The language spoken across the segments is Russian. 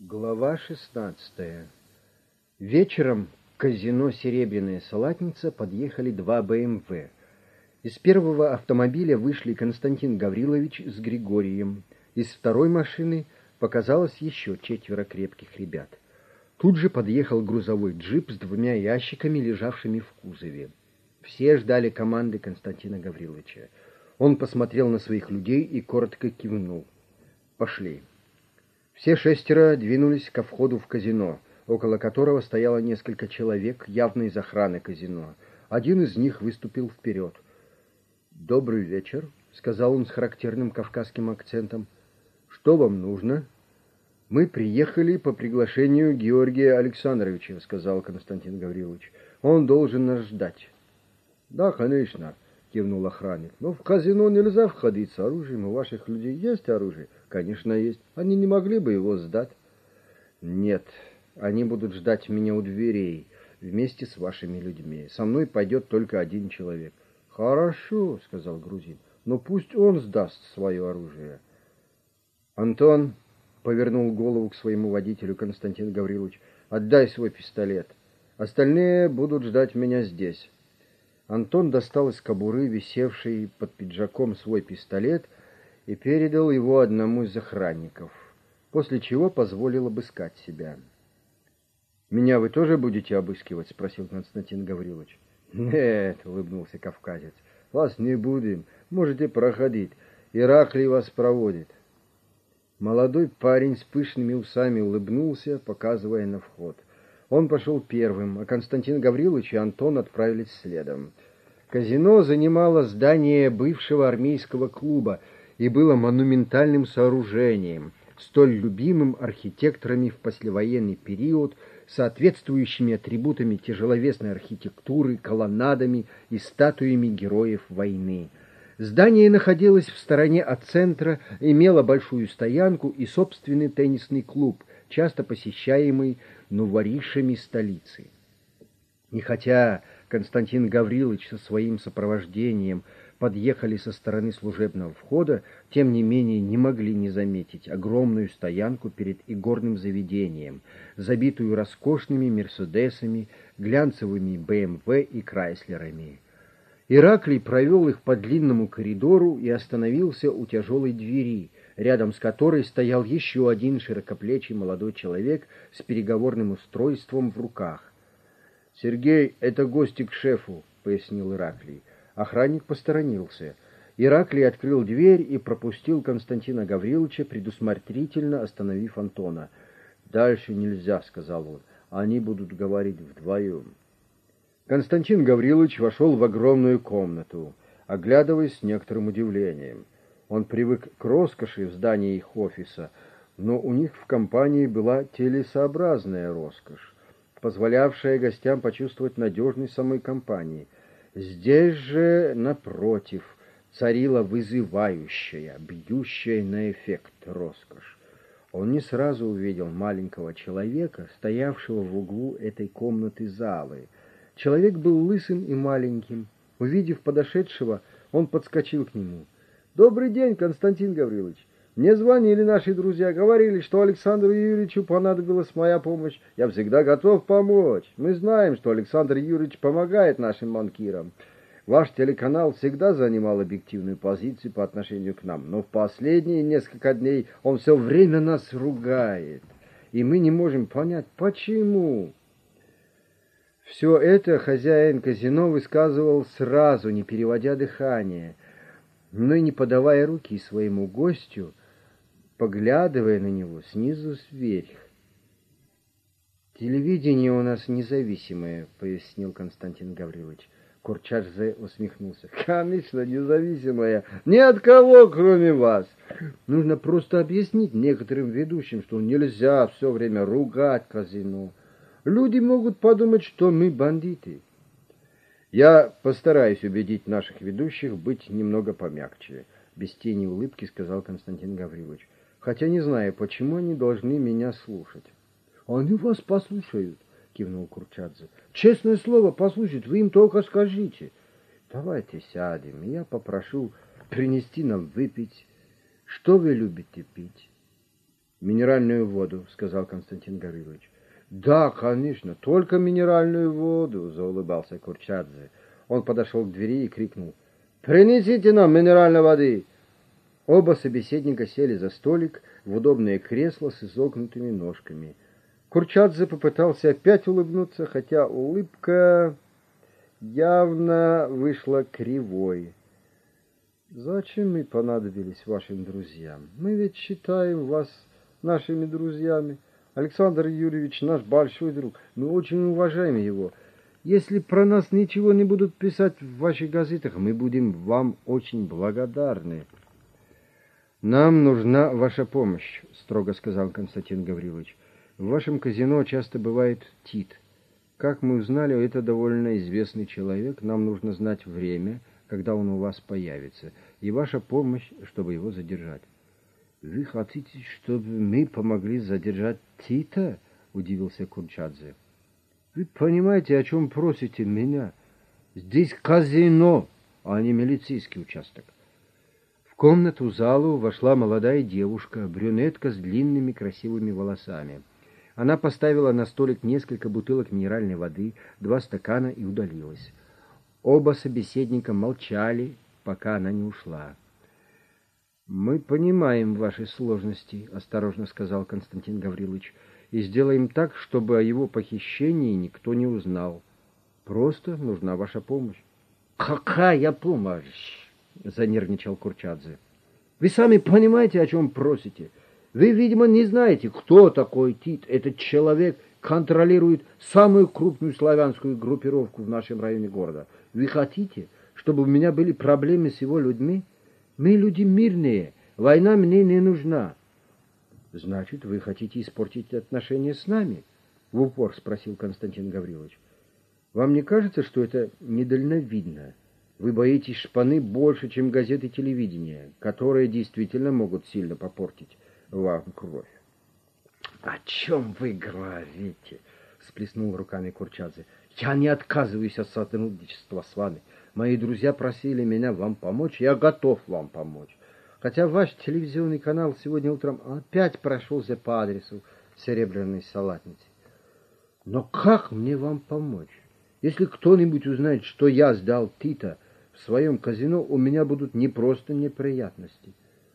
Глава 16. Вечером к казино «Серебряная салатница» подъехали два БМВ. Из первого автомобиля вышли Константин Гаврилович с Григорием. Из второй машины показалось еще четверо крепких ребят. Тут же подъехал грузовой джип с двумя ящиками, лежавшими в кузове. Все ждали команды Константина Гавриловича. Он посмотрел на своих людей и коротко кивнул. «Пошли». Все шестеро двинулись ко входу в казино, около которого стояло несколько человек, явно из охраны казино. Один из них выступил вперед. «Добрый вечер», — сказал он с характерным кавказским акцентом. «Что вам нужно?» «Мы приехали по приглашению Георгия Александровича», — сказал Константин Гаврилович. «Он должен нас ждать». «Да, конечно», — кивнул охранник. «Но в казино нельзя входить с оружием. У ваших людей есть оружие?» Конечно, есть. Они не могли бы его сдать. Нет, они будут ждать меня у дверей вместе с вашими людьми. Со мной пойдет только один человек. Хорошо, сказал грузин, но пусть он сдаст свое оружие. Антон повернул голову к своему водителю Константин Гаврилович. Отдай свой пистолет. Остальные будут ждать меня здесь. Антон достал из кобуры, висевший под пиджаком, свой пистолет и передал его одному из охранников, после чего позволил обыскать себя. «Меня вы тоже будете обыскивать?» — спросил Константин Гаврилович. «Нет», — улыбнулся кавказец, — «вас не будем, можете проходить, Ираклий вас проводит». Молодой парень с пышными усами улыбнулся, показывая на вход. Он пошел первым, а Константин Гаврилович и Антон отправились следом. Казино занимало здание бывшего армейского клуба — и было монументальным сооружением, столь любимым архитекторами в послевоенный период, соответствующими атрибутами тяжеловесной архитектуры, колоннадами и статуями героев войны. Здание находилось в стороне от центра, имело большую стоянку и собственный теннисный клуб, часто посещаемый нуворишами столицы. И хотя Константин Гаврилович со своим сопровождением – подъехали со стороны служебного входа, тем не менее не могли не заметить огромную стоянку перед игорным заведением, забитую роскошными «Мерседесами», глянцевыми «БМВ» и «Крайслерами». Ираклий провел их по длинному коридору и остановился у тяжелой двери, рядом с которой стоял еще один широкоплечий молодой человек с переговорным устройством в руках. «Сергей, это гости к шефу», — пояснил Ираклий. Охранник посторонился. Ираклий открыл дверь и пропустил Константина Гавриловича, предусмотрительно остановив Антона. «Дальше нельзя», — сказал он. «Они будут говорить вдвоем». Константин Гаврилович вошел в огромную комнату, оглядываясь с некоторым удивлением. Он привык к роскоши в здании их офиса, но у них в компании была телесообразная роскошь, позволявшая гостям почувствовать надежность самой компании — Здесь же, напротив, царила вызывающая, бьющая на эффект роскошь. Он не сразу увидел маленького человека, стоявшего в углу этой комнаты залы. Человек был лысым и маленьким. Увидев подошедшего, он подскочил к нему. «Добрый день, Константин Гаврилович! Мне звонили наши друзья, говорили, что Александру Юрьевичу понадобилась моя помощь. Я всегда готов помочь. Мы знаем, что Александр Юрьевич помогает нашим банкирам. Ваш телеканал всегда занимал объективную позицию по отношению к нам, но в последние несколько дней он все время нас ругает, и мы не можем понять, почему. Все это хозяин казино высказывал сразу, не переводя дыхание, но и не подавая руки своему гостю, поглядывая на него снизу сверх. «Телевидение у нас независимое», — пояснил Константин Гаврилович. Курчадзе усмехнулся. «Конечно, независимое. Ни от кого, кроме вас. Нужно просто объяснить некоторым ведущим, что нельзя все время ругать казино. Люди могут подумать, что мы бандиты». «Я постараюсь убедить наших ведущих быть немного помягче», — без тени улыбки сказал Константин Гаврилович хотя не знаю, почему они должны меня слушать. — Они вас послушают, — кивнул Курчадзе. — Честное слово, послушают, вы им только скажите. Давайте сядем, я попрошу принести нам выпить. Что вы любите пить? Минеральную воду, сказал Константин Гаврилович. Да, конечно, только минеральную воду, заулыбался Курчадзе. Он подошел к двери и крикнул. Принесите нам минеральной воды. Оба собеседника сели за столик в удобное кресло с изогнутыми ножками. Курчадзе попытался опять улыбнуться, хотя улыбка явно вышла кривой. Зачем мы понадобились вашим друзьям? Мы ведь считаем вас нашими друзьями. Александр Юрьевич наш большой друг. Мы очень уважаем его. Если про нас ничего не будут писать в ваших газетах, мы будем вам очень благодарны. Нам нужна ваша помощь, строго сказал Константин Гаврилович. В вашем казино часто бывает Тит. Как мы узнали, это довольно известный человек. Нам нужно знать время, когда он у вас появится, и ваша помощь, чтобы его задержать. Вы хотите, чтобы мы помогли задержать Тита? Удивился Курчадзе. Вы понимаете, о чем просите меня? Здесь казино, а не милицейский участок. В комнату залу вошла молодая девушка, брюнетка с длинными красивыми волосами. Она поставила на столик несколько бутылок минеральной воды, два стакана и удалилась. Оба собеседника молчали, пока она не ушла. «Мы понимаем ваши сложности», — осторожно сказал Константин Гаврилович, «и сделаем так, чтобы о его похищении никто не узнал. Просто нужна ваша помощь». «Какая помощь?» — занервничал Курчадзе. «Вы сами понимаете, о чем просите. Вы, видимо, не знаете, кто такой Тит. Этот человек контролирует самую крупную славянскую группировку в нашем районе города. Вы хотите, чтобы у меня были проблемы с его людьми?» Мы люди мирные, война мне не нужна. Значит, вы хотите испортить отношения с нами? В упор спросил Константин Гаврилович. Вам не кажется, что это недальновидно? Вы боитесь шпаны больше, чем газеты телевидения, которые действительно могут сильно попортить вам кровь. — О чем вы говорите? — сплеснул руками Курчадзе. — Я не отказываюсь от сотрудничества с вами. Мои друзья просили меня вам помочь, я готов вам помочь. Хотя ваш телевизионный канал сегодня утром опять прошелся по адресу Серебряной Салатницы. Но как мне вам помочь? Если кто-нибудь узнает, что я сдал Тита в своем казино, у меня будут не просто неприятности.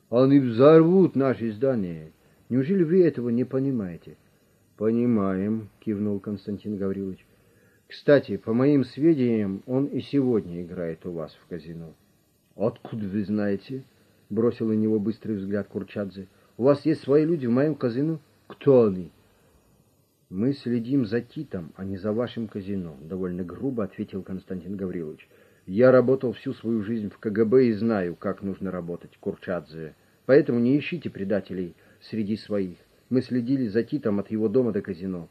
Они взорвут наше здание. Неужели вы этого не понимаете? — Понимаем, — кивнул Константин Гаврилович. Кстати, по моим сведениям, он и сегодня играет у вас в казино. Откуда вы знаете? Бросил на него быстрый взгляд Курчадзе. У вас есть свои люди в моем казино? Кто они? Мы следим за Титом, а не за вашим казино, довольно грубо ответил Константин Гаврилович. Я работал всю свою жизнь в КГБ и знаю, как нужно работать, Курчадзе. Поэтому не ищите предателей среди своих. Мы следили за Титом от его дома до казино.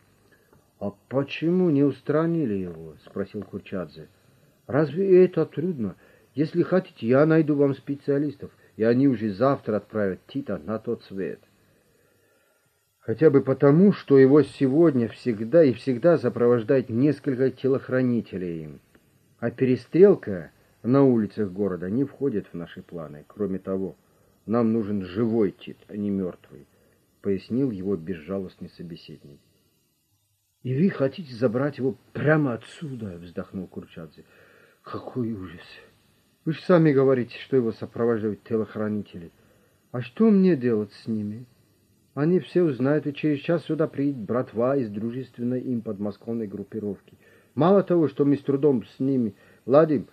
«А почему не устранили его?» — спросил Курчадзе. «Разве это трудно? Если хотите, я найду вам специалистов, и они уже завтра отправят Тита на тот свет». Хотя бы потому, что его сегодня всегда и всегда сопровождает несколько телохранителей. А перестрелка на улицах города не входит в наши планы. Кроме того, нам нужен живой Тит, а не мертвый, — пояснил его безжалостный собеседник. И вы хотите забрать его прямо отсюда, вздохнул Курчадзе. Какой ужас! Вы же сами говорите, что его сопровождают телохранители. А что мне делать с ними? Они все узнают, и через час сюда приедет братва из дружественной им подмосковной группировки. Мало того, что мы с трудом с ними ладим,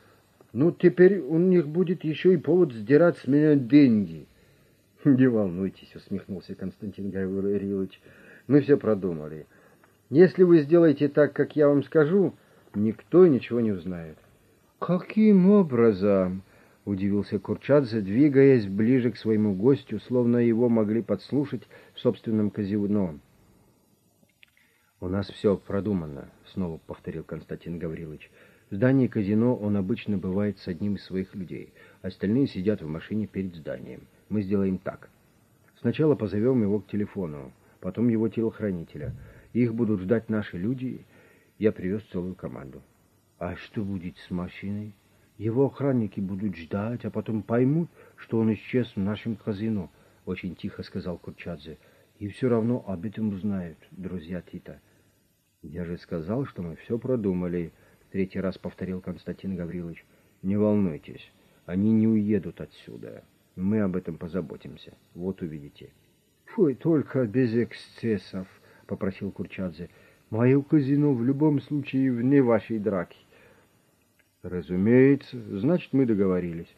ну теперь у них будет еще и повод сдирать с меня деньги. Не волнуйтесь, усмехнулся Константин Гаврилович. Мы все продумали. Если вы сделаете так, как я вам скажу, никто ничего не узнает. Каким образом? удивился Курчадзе, двигаясь ближе к своему гостю, словно его могли подслушать в собственном казино. У нас все продумано, снова повторил Константин Гаврилович. В здании казино он обычно бывает с одним из своих людей. Остальные сидят в машине перед зданием. Мы сделаем так. Сначала позовем его к телефону, потом его телохранителя. Их будут ждать наши люди. Я привез целую команду. А что будет с машиной? Его охранники будут ждать, а потом поймут, что он исчез в нашем казино. Очень тихо сказал Курчадзе. И все равно об этом узнают друзья Тита. Я же сказал, что мы все продумали, третий раз повторил Константин Гаврилович. Не волнуйтесь, они не уедут отсюда. Мы об этом позаботимся. Вот увидите. Фу, только без эксцессов, попросил Курчадзе. Мое казино в любом случае вне вашей драки. Разумеется, значит, мы договорились.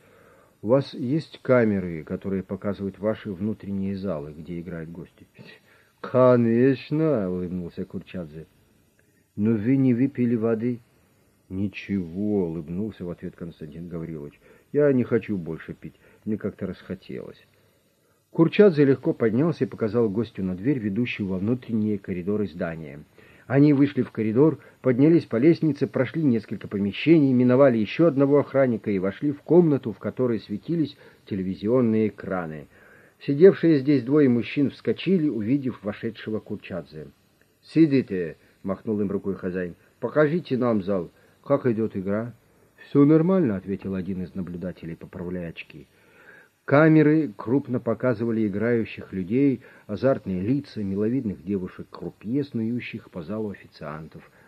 У вас есть камеры, которые показывают ваши внутренние залы, где играют гости? Конечно, улыбнулся Курчадзе. Но вы не выпили воды? Ничего, улыбнулся в ответ Константин Гаврилович. Я не хочу больше пить, мне как-то расхотелось. Курчадзе легко поднялся и показал гостю на дверь, ведущую во внутренние коридоры здания. Они вышли в коридор, поднялись по лестнице, прошли несколько помещений, миновали еще одного охранника и вошли в комнату, в которой светились телевизионные экраны. Сидевшие здесь двое мужчин вскочили, увидев вошедшего Курчадзе. «Сидите!» — махнул им рукой хозяин. «Покажите нам зал. Как идет игра?» «Все нормально», — ответил один из наблюдателей, поправляя очки. Камеры крупно показывали играющих людей, азартные лица, миловидных девушек-крупье, снующих по залу официантов —